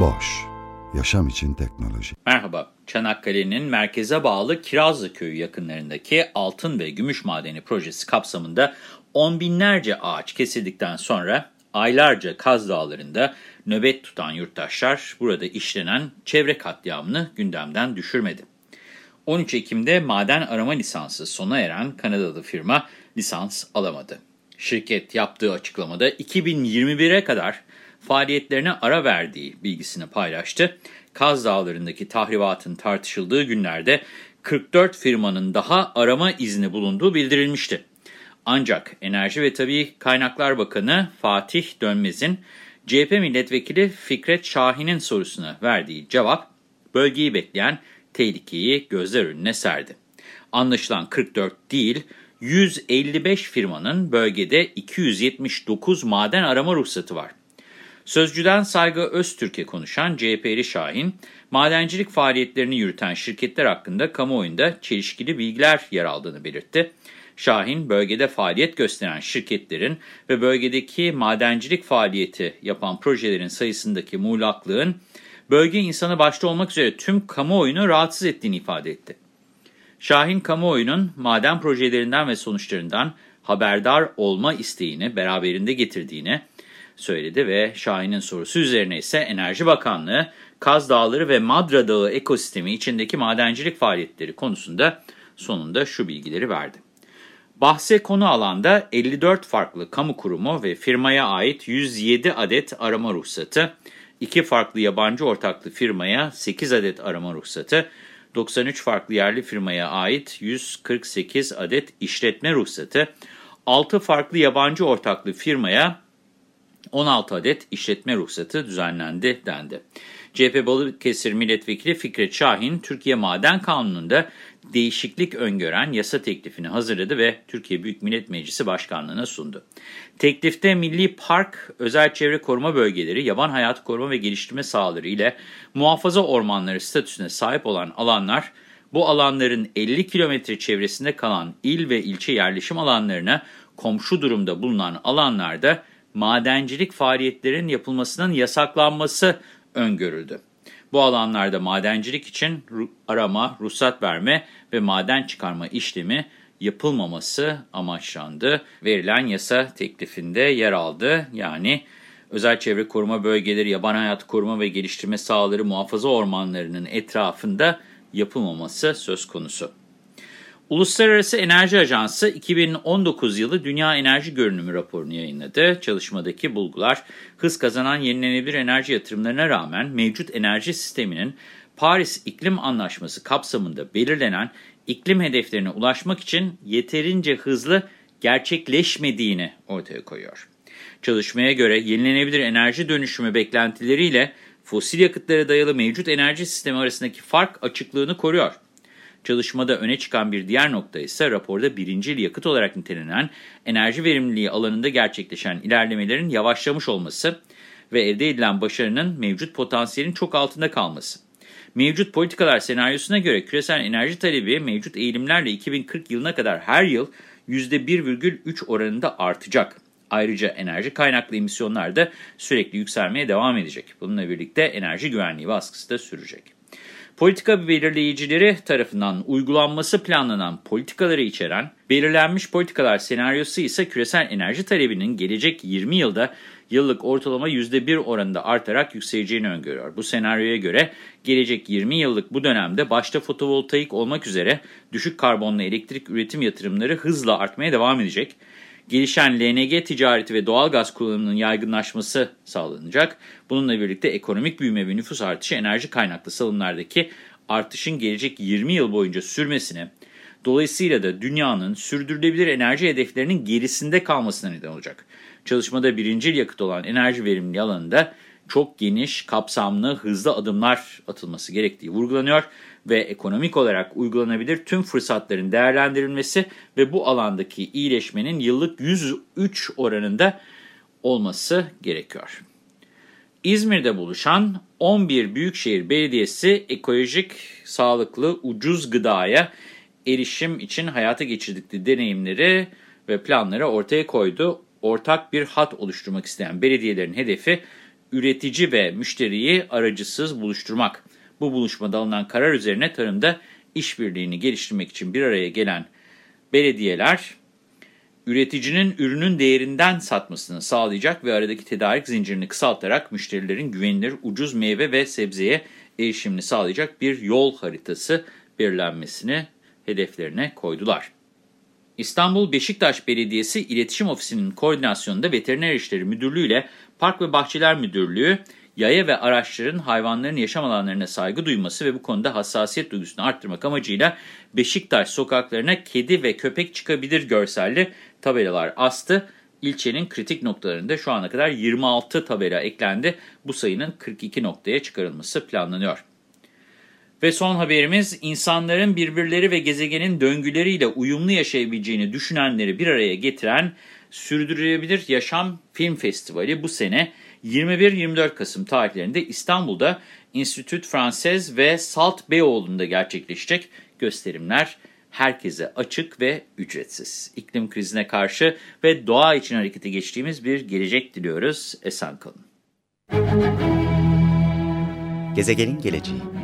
Boş, yaşam için teknoloji. Merhaba, Çanakkale'nin merkeze bağlı Kirazlı Köyü yakınlarındaki altın ve gümüş madeni projesi kapsamında on binlerce ağaç kesildikten sonra aylarca Kaz Dağları'nda nöbet tutan yurttaşlar burada işlenen çevre katliamını gündemden düşürmedi. 13 Ekim'de maden arama lisansı sona eren Kanadalı firma lisans alamadı. Şirket yaptığı açıklamada 2021'e kadar faaliyetlerine ara verdiği bilgisini paylaştı. Kaz Dağları'ndaki tahribatın tartışıldığı günlerde 44 firmanın daha arama izni bulunduğu bildirilmişti. Ancak Enerji ve Tabi Kaynaklar Bakanı Fatih Dönmez'in CHP milletvekili Fikret Şahin'in sorusuna verdiği cevap bölgeyi bekleyen tehlikeyi gözler önüne serdi. Anlaşılan 44 değil 155 firmanın bölgede 279 maden arama ruhsatı var. Sözcüden Saygı Öztürk'e konuşan CHP'li Şahin, madencilik faaliyetlerini yürüten şirketler hakkında kamuoyunda çelişkili bilgiler yer aldığını belirtti. Şahin, bölgede faaliyet gösteren şirketlerin ve bölgedeki madencilik faaliyeti yapan projelerin sayısındaki muğlaklığın, bölge insanı başta olmak üzere tüm kamuoyunu rahatsız ettiğini ifade etti. Şahin, kamuoyunun maden projelerinden ve sonuçlarından haberdar olma isteğini beraberinde getirdiğini söyledi ve Şahin'in sorusu üzerine ise Enerji Bakanlığı, Kaz Dağları ve Madra Dağı ekosistemi içindeki madencilik faaliyetleri konusunda sonunda şu bilgileri verdi. Bahse konu alanda 54 farklı kamu kurumu ve firmaya ait 107 adet arama ruhsatı, 2 farklı yabancı ortaklı firmaya 8 adet arama ruhsatı, 93 farklı yerli firmaya ait 148 adet işletme ruhsatı, 6 farklı yabancı ortaklı firmaya 16 adet işletme ruhsatı düzenlendi dendi. CHP Balıkesir Milletvekili Fikret Şahin, Türkiye Maden Kanunu'nda değişiklik öngören yasa teklifini hazırladı ve Türkiye Büyük Millet Meclisi Başkanlığı'na sundu. Teklifte milli park, özel çevre koruma bölgeleri, yaban hayatı koruma ve geliştirme sahaları ile muhafaza ormanları statüsüne sahip olan alanlar, bu alanların 50 kilometre çevresinde kalan il ve ilçe yerleşim alanlarına komşu durumda bulunan alanlarda madencilik faaliyetlerinin yapılmasının yasaklanması öngörüldü. Bu alanlarda madencilik için arama, ruhsat verme ve maden çıkarma işlemi yapılmaması amaçlandı. Verilen yasa teklifinde yer aldı. Yani özel çevre koruma bölgeleri, yaban hayatı koruma ve geliştirme sahaları, muhafaza ormanlarının etrafında yapılmaması söz konusu. Uluslararası Enerji Ajansı 2019 yılı Dünya Enerji Görünümü raporunu yayınladı. Çalışmadaki bulgular hız kazanan yenilenebilir enerji yatırımlarına rağmen mevcut enerji sisteminin Paris İklim Anlaşması kapsamında belirlenen iklim hedeflerine ulaşmak için yeterince hızlı gerçekleşmediğini ortaya koyuyor. Çalışmaya göre yenilenebilir enerji dönüşümü beklentileriyle fosil yakıtlara dayalı mevcut enerji sistemi arasındaki fark açıklığını koruyor. Çalışmada öne çıkan bir diğer nokta ise raporda birincil yakıt olarak nitelenen enerji verimliliği alanında gerçekleşen ilerlemelerin yavaşlamış olması ve elde edilen başarının mevcut potansiyelin çok altında kalması. Mevcut politikalar senaryosuna göre küresel enerji talebi mevcut eğilimlerle 2040 yılına kadar her yıl %1,3 oranında artacak. Ayrıca enerji kaynaklı emisyonlar da sürekli yükselmeye devam edecek. Bununla birlikte enerji güvenliği baskısı da sürecek. Politika belirleyicileri tarafından uygulanması planlanan politikaları içeren belirlenmiş politikalar senaryosu ise küresel enerji talebinin gelecek 20 yılda yıllık ortalama %1 oranında artarak yükseleceğini öngörüyor. Bu senaryoya göre gelecek 20 yıllık bu dönemde başta fotovoltaik olmak üzere düşük karbonlu elektrik üretim yatırımları hızla artmaya devam edecek gelişen LNG ticareti ve doğal gaz kullanımının yaygınlaşması sağlanacak. Bununla birlikte ekonomik büyüme ve nüfus artışı enerji kaynaklı salımlardaki artışın gelecek 20 yıl boyunca sürmesine, Dolayısıyla da dünyanın sürdürülebilir enerji hedeflerinin gerisinde kalmasına neden olacak. Çalışmada birincil yakıt olan enerji verimliliği alanında çok geniş, kapsamlı, hızlı adımlar atılması gerektiği vurgulanıyor ve ekonomik olarak uygulanabilir tüm fırsatların değerlendirilmesi ve bu alandaki iyileşmenin yıllık 103 oranında olması gerekiyor. İzmir'de buluşan 11 Büyükşehir Belediyesi ekolojik, sağlıklı, ucuz gıdaya erişim için hayata geçirdikleri deneyimleri ve planları ortaya koydu. Ortak bir hat oluşturmak isteyen belediyelerin hedefi üretici ve müşteriyi aracısız buluşturmak. Bu buluşmada alınan karar üzerine tarımda işbirliğini geliştirmek için bir araya gelen belediyeler, üreticinin ürünün değerinden satmasını sağlayacak ve aradaki tedarik zincirini kısaltarak müşterilerin güvenilir, ucuz meyve ve sebzeye erişimini sağlayacak bir yol haritası belirlenmesini hedeflerine koydular. İstanbul Beşiktaş Belediyesi İletişim Ofisi'nin koordinasyonunda Veteriner İşleri Müdürlüğü ile Park ve Bahçeler Müdürlüğü, yaya ve araçların hayvanların yaşam alanlarına saygı duyması ve bu konuda hassasiyet duygusunu arttırmak amacıyla Beşiktaş sokaklarına kedi ve köpek çıkabilir görselli tabelalar astı. İlçenin kritik noktalarında şu ana kadar 26 tabela eklendi. Bu sayının 42 noktaya çıkarılması planlanıyor. Ve son haberimiz insanların birbirleri ve gezegenin döngüleriyle uyumlu yaşayabileceğini düşünenleri bir araya getiren Sürdürülebilir Yaşam Film Festivali bu sene 21-24 Kasım tarihlerinde İstanbul'da İnstitüt Fransız ve Salt Beyoğlu'nda gerçekleşecek gösterimler herkese açık ve ücretsiz. İklim krizine karşı ve doğa için harekete geçtiğimiz bir gelecek diliyoruz. Esen kalın. Gezegenin geleceği